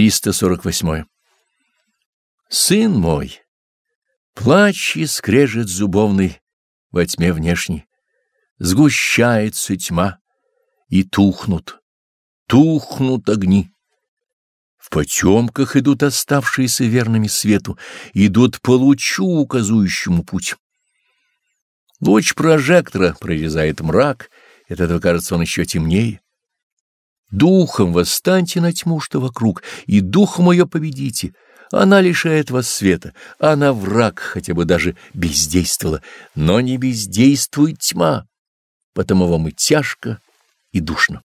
348. Сын мой, плач и скрежет зубовный во тьме внешней, сгущается тьма, и тухнут, тухнут огни. В потемках идут оставшиеся верными свету, идут по лучу, указующему путь. Луч прожектора прорезает мрак, и от этого кажется он еще темнее. Духом восстаньте на тьму, что вокруг, и духом ее победите. Она лишает вас света, она враг, хотя бы даже бездействовала, но не бездействует тьма, потому вам и тяжко, и душно.